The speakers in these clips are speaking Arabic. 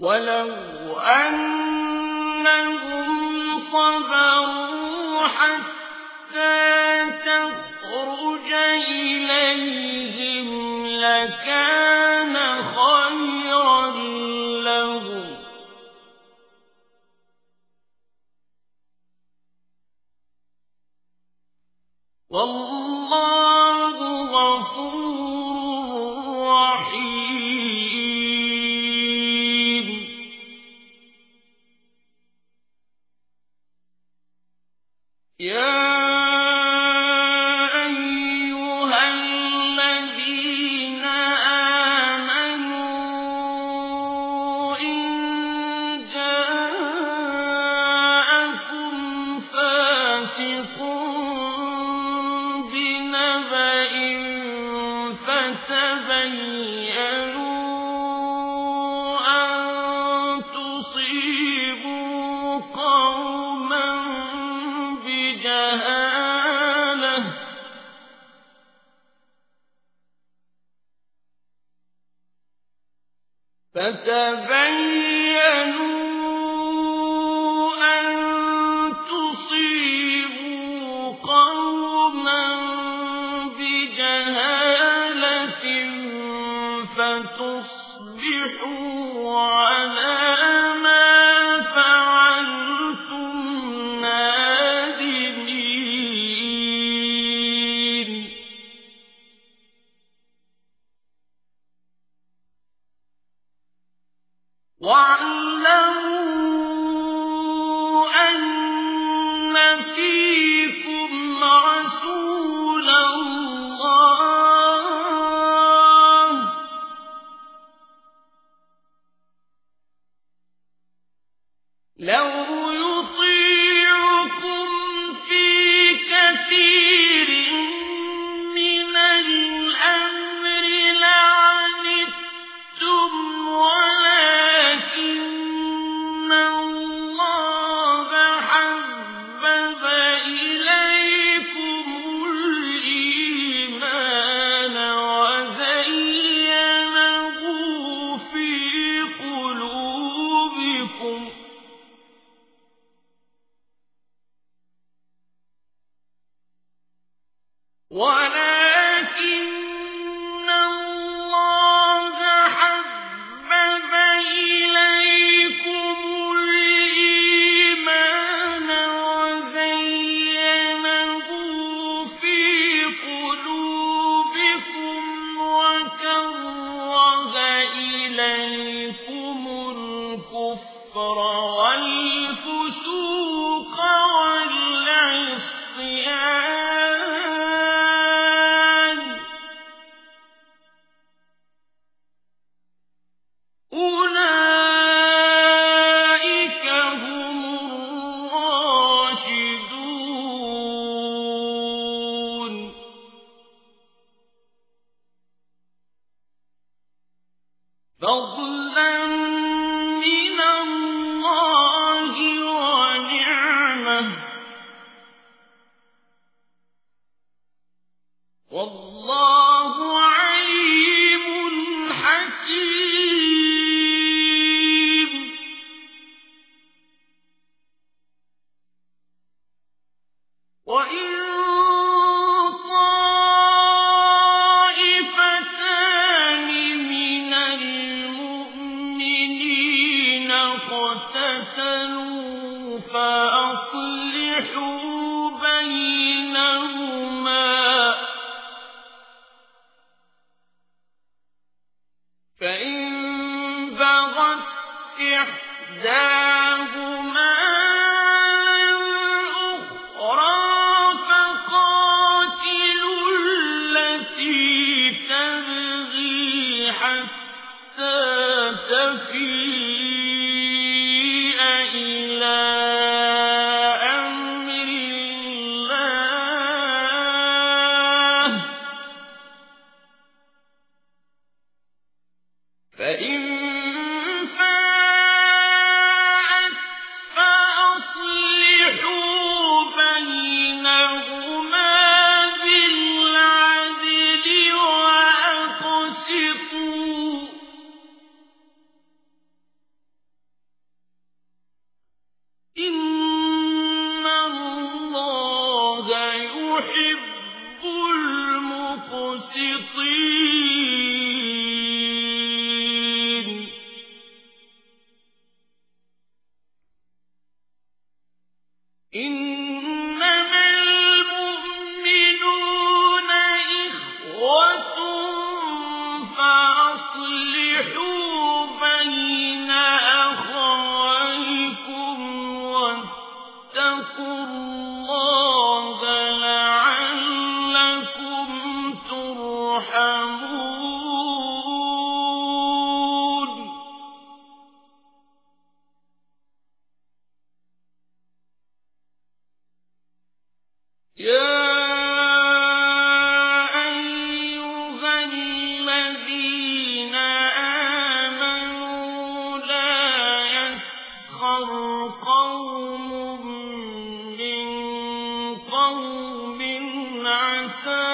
ولو أنهم صبروا حتى تخرج إليهم لكان خير تَتَبَيَّنُوا أَن تُصِيبُوا قَوْمًا بِجَهَالَةٍ فَتُصْبِحُوا أن فيكم رسول الله. لو 风。الكفر والفسوق آمنوا فأصلحوا إلا يحب المقسطين. إنما المؤمنون إخوة فأصلحوا بين أخويكم واتقوا قوم عسى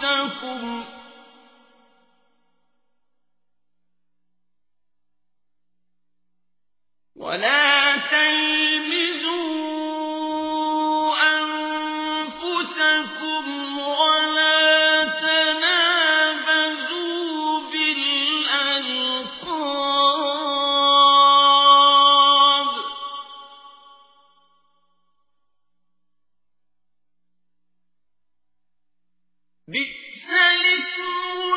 أنفسكم you